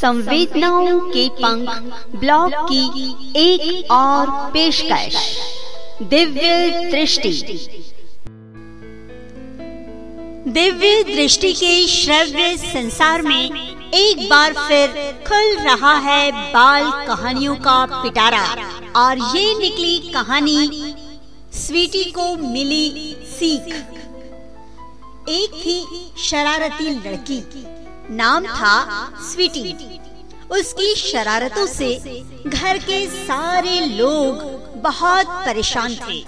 संवेदनाओं के पंख ब्लॉग की एक और पेशकश। दिव्य दृष्टि। दिव्य दृष्टि के श्रव्य संसार में एक बार फिर खुल रहा है बाल कहानियों का पिटारा। और ये निकली कहानी स्वीटी को मिली सीख। एक थी शरारती लड़की। नाम था स्वीटी। उसकी शरारतों से घर के सारे लोग बहुत परेशान थे।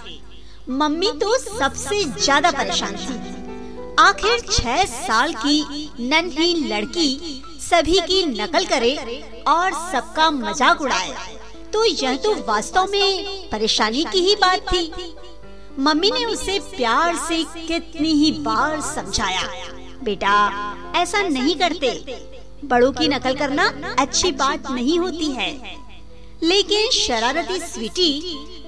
मम्मी तो सबसे ज़्यादा परेशान थी। आखिर छह साल की नन्ही लड़की सभी की नकल करे और सबका मज़ाक उड़ाए। तो यह तो वास्तव में परेशानी की ही बात थी। मम्मी ने उसे प्यार से कितनी ही बार समझाया। बेटा ऐसा नहीं करते। बड़ों की नकल करना अच्छी बात नहीं होती है। लेकिन शरारती स्वीटी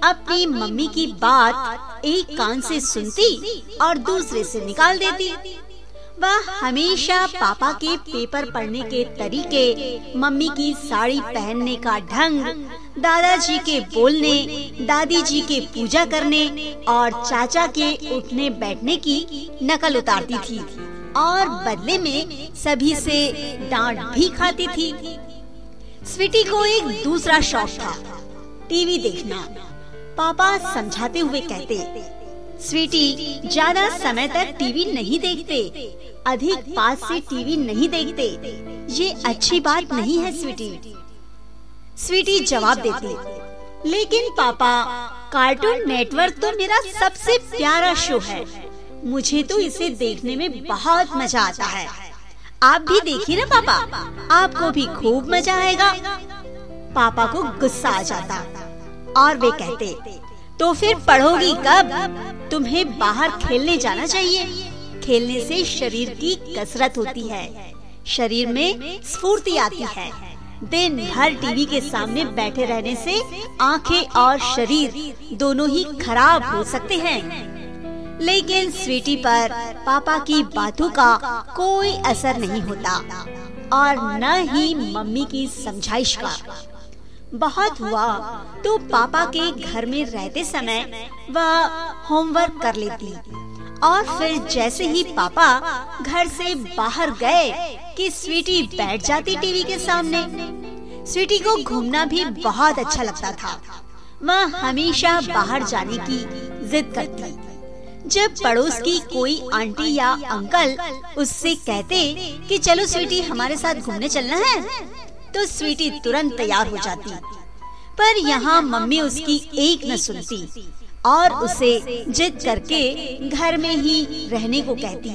अपनी मम्मी की बात एक कान से सुनती और दूसरे से निकाल देती। वह हमेशा पापा के पेपर पढ़ने के तरीके मम्मी की साड़ी पहनने का ढंग दादाजी के बोलने दादी जी के पूजा करने और चाचा के उठने बैठने की नकल उतारती थी। और बदले में सभी से डांट भी खाती थी। स्वीटी को एक दूसरा शौक था, टीवी देखना। पापा समझाते हुए कहते, स्वीटी, ज़्यादा समय तक टीवी नहीं देखते, अधिक पास से टीवी नहीं देखते। ये अच्छी बात नहीं है, स्वीटी। स्वीटी जवाब देती, लेकिन पापा, कार्टून नेटवर्क तो मेरा सबसे प्यारा शो है। मुझे तो इसे देखने में बहुत मज़ा आता है। आप भी देखिए ना पापा। आपको भी खूब मज़ा आएगा। पापा को गुस्सा आ जाता। और वे कहते तो फिर पढ़ोगी कब? तुम्हें बाहर खेलने जाना चाहिए। खेलने से शरीर की कसरत होती है। शरीर में स्फूर्ति आती है। दिन भर टीवी के सामने बैठे रहने से आँखें और शरीर दोनों ही खराब हो। सकते हैं। लेकिन स्वीटी पर पापा की बातों का कोई असर नहीं होता और न ही मम्मी की समझाइश का। बहुत हुआ तो पापा के घर में रहते समय वह होमवर्क कर लेती और फिर जैसे ही पापा घर से बाहर गए कि स्वीटी बैठ जाती टीवी के सामने, स्वीटी को घूमना भी बहुत अच्छा लगता था। वह हमेशा बाहर जाने की जिद करती। जब पड़ोस की कोई आंटी या अंकल उससे कहते कि चलो स्वीटी हमारे साथ घूमने चलना है तो स्वीटी तुरंत तैयार हो जाती। पर यहाँ मम्मी उसकी एक न सुनती और उसे जिद करके घर में ही रहने को कहती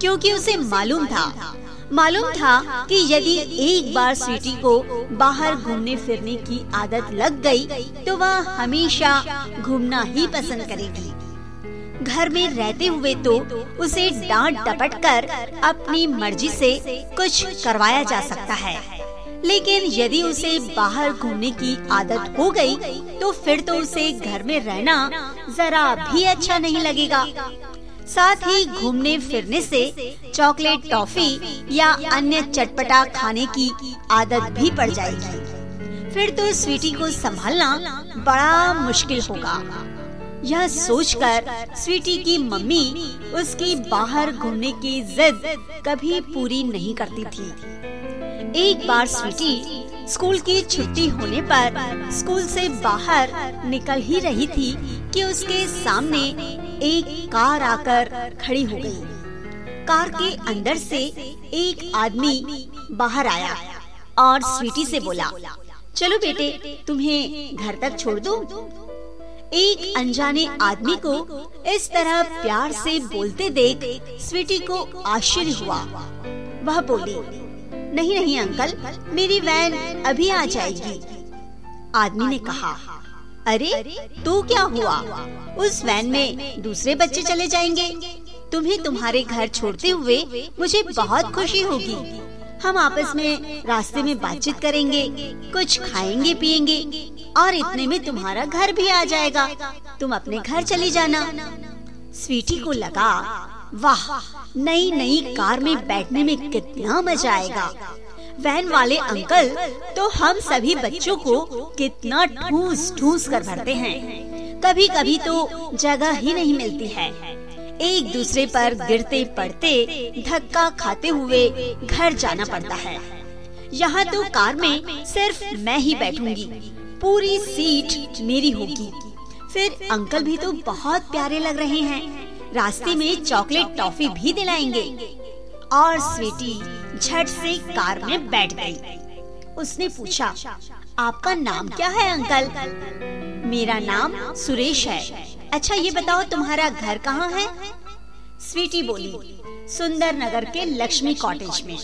क्योंकि उसे मालूम था। मालूम था कि यदि एक बार स्वीटी को बाहर घूमने फिरने की आदत लग गई, तो वह हमेशा घूमना ही पसंद करेगी। घर में रहते हुए तो उसे डांट डपट कर अपनी मर्ज़ी से कुछ करवाया जा सकता है। लेकिन यदि उसे बाहर घूमने की आदत हो गई, तो फिर तो उसे घर में रहना जरा भी अच्छा नहीं लगेगा। साथ ही घूमने फिरने से चॉकलेट टॉफी या अन्य चटपटा खाने की आदत भी पड़ जाएगी। फिर तो स्वीटी को संभालना बड़ा मुश्किल होगा। यह सोचकर स्वीटी की मम्मी उसकी बाहर घूमने की जिद कभी पूरी नहीं करती थी एक बार स्वीटी स्कूल की छुट्टी होने पर स्कूल से बाहर निकल ही रही थी कि उसके सामने एक कार आकर खड़ी हो गई। कार के अंदर से एक आदमी बाहर आया और स्वीटी से बोला, चलो बेटे, तुम्हें घर तक छोड़ दूँ? एक अनजाने आदमी को इस तरह प्यार से बोलते देख स्वीटी को आश्चर्य हुआ। वह बोली, नहीं नहीं, अंकल, मेरी वैन अभी आ जाएगी। आदमी ने कहा, अरे तो क्या हुआ? उस वैन में दूसरे बच्चे चले जाएँगे। तुम्हें तुम्हारे घर छोड़ते हुए मुझे बहुत खुशी होगी। हम आपस में रास्ते में बातचीत करेंगे, कुछ खाएँगे, पिएँगे। और इतने में तुम्हारा घर भी आ जाएगा। तुम अपने घर चली जाना। स्वीटी को लगा, वाह नई नई कार में बैठने में कितना मज़ा आएगा। वैन वाले अंकल तो हम सभी बच्चों को कितना ठूस ठूस कर भरते हैं। कभी कभी तो जगह ही नहीं मिलती है। एक दूसरे पर गिरते पड़ते धक्का खाते हुए घर जाना पड़ता है। यहाँ तो कार में सिर्फ़ मैं ही बैठूँगी। पूरी सीट मेरी होगी। फिर अंकल भी तो बहुत प्यारे लग रहे हैं। रास्ते में चॉकलेट टॉफी भी दिलाएँगे। और स्वीटी झट से कार में बैठ गई। उसने पूछा, आपका नाम क्या है, अंकल? मेरा नाम सुरेश है। अच्छा ये बताओ, तुम्हारा घर कहाँ है? स्वीटी बोली सुंदर नगर के लक्ष्मी कॉटेज में।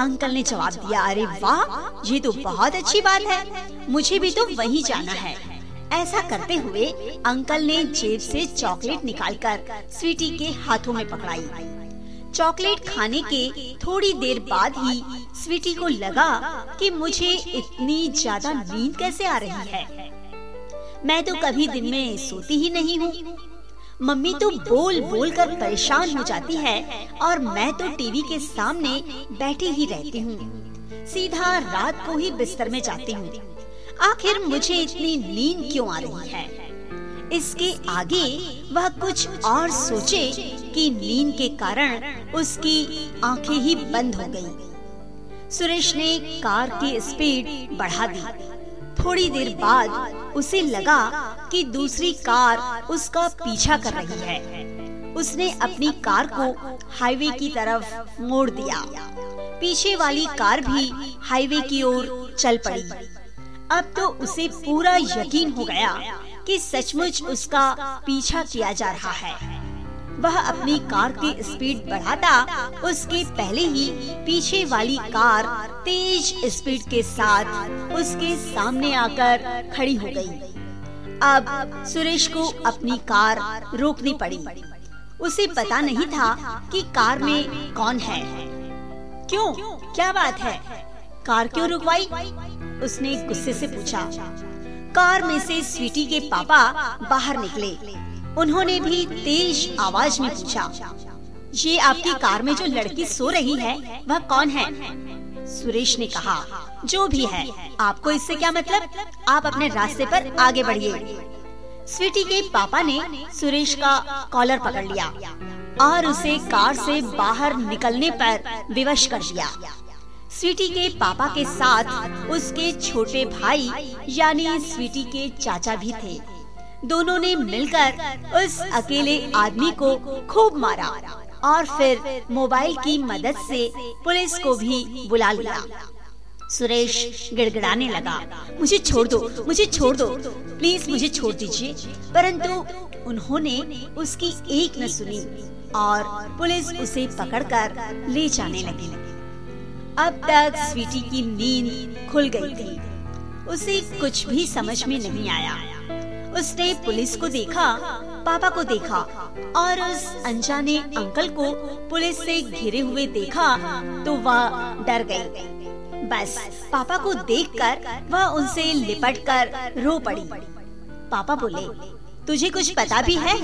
अंकल ने जवाब दिया, अरे वाह, ये तो बहुत अच्छी बात है। मुझे भी तो वहीं जाना है। ऐसा करते हुए अंकल ने जेब से चॉकलेट निकालकर स्वीटी के हाथों में पकड़ाई। चॉकलेट खाने के थोड़ी देर बाद ही स्वीटी को लगा कि मुझे इतनी ज़्यादा नींद कैसे आ रही है। मैं तो कभी दिन में सोती ही नहीं हूँ। मम्मी तो बोल बोल कर परेशान हो जाती है और मैं तो टीवी के सामने बैठी ही रहती हूँ। सीधा रात को ही बिस्तर में जाती हूँ। आखिर मुझे इतनी नींद क्यों आ रही है? इसके आगे वह कुछ और सोचे कि नींद के कारण उसकी आँखें ही बंद हो गईं। सुरेश ने कार की स्पीड बढ़ा दी। थोड़ी देर बाद उसे लगा कि दूसरी कार उसका पीछा कर रही है। उसने अपनी कार को हाईवे की तरफ़ मोड़ दिया। पीछे वाली कार भी हाईवे की ओर चल पड़ी। अब तो उसे पूरा यकीन हो गया कि सचमुच उसका पीछा किया जा रहा है। वह अपनी कार की स्पीड बढ़ाता, उसके पहले ही पीछे वाली कार तेज स्पीड के साथ उसके सामने आकर खड़ी हो गई। अब सुरेश को अपनी कार रोकनी पड़ी। उसे पता नहीं था कि कार में कौन है। क्यों? क्या बात है? कार क्यों रुकवाई? उसने गुस्से से पूछा। कार में से स्वीटी के पापा बाहर निकले। उन्होंने भी तेज आवाज़ में पूछा, ये आपकी कार में जो लड़की सो रही है, वह कौन है? सुरेश ने कहा, जो भी है। आपको इससे क्या मतलब? आप अपने रास्ते पर आगे बढ़िए। स्वीटी के पापा ने सुरेश का कॉलर पकड़ लिया और उसे कार से बाहर निकलने पर विवश कर दिया। स्वीटी के पापा के साथ उसके छोटे भाई, यानी स्वीटी के चाचा भी थे। दोनों ने मिलकर उस अकेले आदमी को खूब मारा और फिर मोबाइल की मदद से पुलिस को भी बुला लिया। सुरेश गिड़गिड़ाने लगा, मुझे छोड़ दो, मुझे छोड़ दो, प्लीज़ मुझे छोड़ दीजिए। परंतु उन्होंने उसकी एक न सुनी और पुलिस उसे पकड़कर ले जाने लगी। अब तक स्वीटी की नींद खुल गई थी। उसे कुछ भी समझ में नहीं आया। उसने पुलिस को देखा, पापा को देखा और उस अनजाने अंकल को पुलिस से घिरे हुए देखा तो वह डर गई। बस पापा को देखकर वह उनसे लिपटकर रो पड़ी। पापा बोले, तुझे कुछ पता भी है?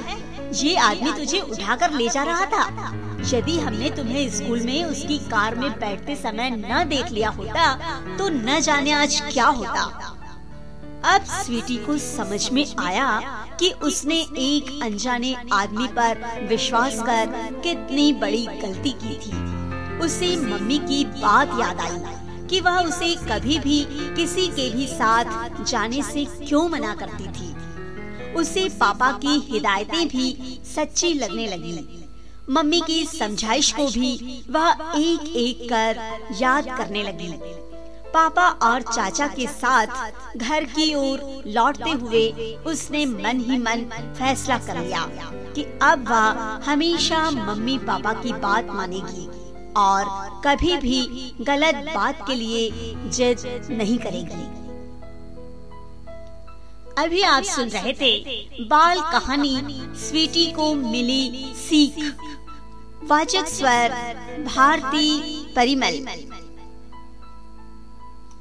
ये आदमी तुझे उठाकर ले जा रहा था। यदि हमने तुम्हें स्कूल में उसकी कार में बैठते समय न देख लिया होता तो न जाने आज क्या होता। अब स्वीटी को समझ में आया कि उसने एक अनजाने आदमी पर विश्वास कर कितनी बड़ी गलती की थी। उसे मम्मी की बात याद आई कि वह उसे कभी भी किसी के भी साथ जाने से क्यों मना करती थी। उसे पापा की हिदायतें भी सच्ची लगने लगी। मम्मी की समझाइश को भी वह एक एक कर याद करने लगी। पापा और चाचा के साथ घर की ओर लौटते हुए उसने मन ही मन फैसला कर लिया कि अब वह हमेशा मम्मी पापा की बात मानेगी और कभी भी गलत बात के लिए जिद नहीं करेगी। अभी आप सुन रहे थे बाल कहानी स्वीटी को मिली सीख। वाचक स्वर भारती परिमल।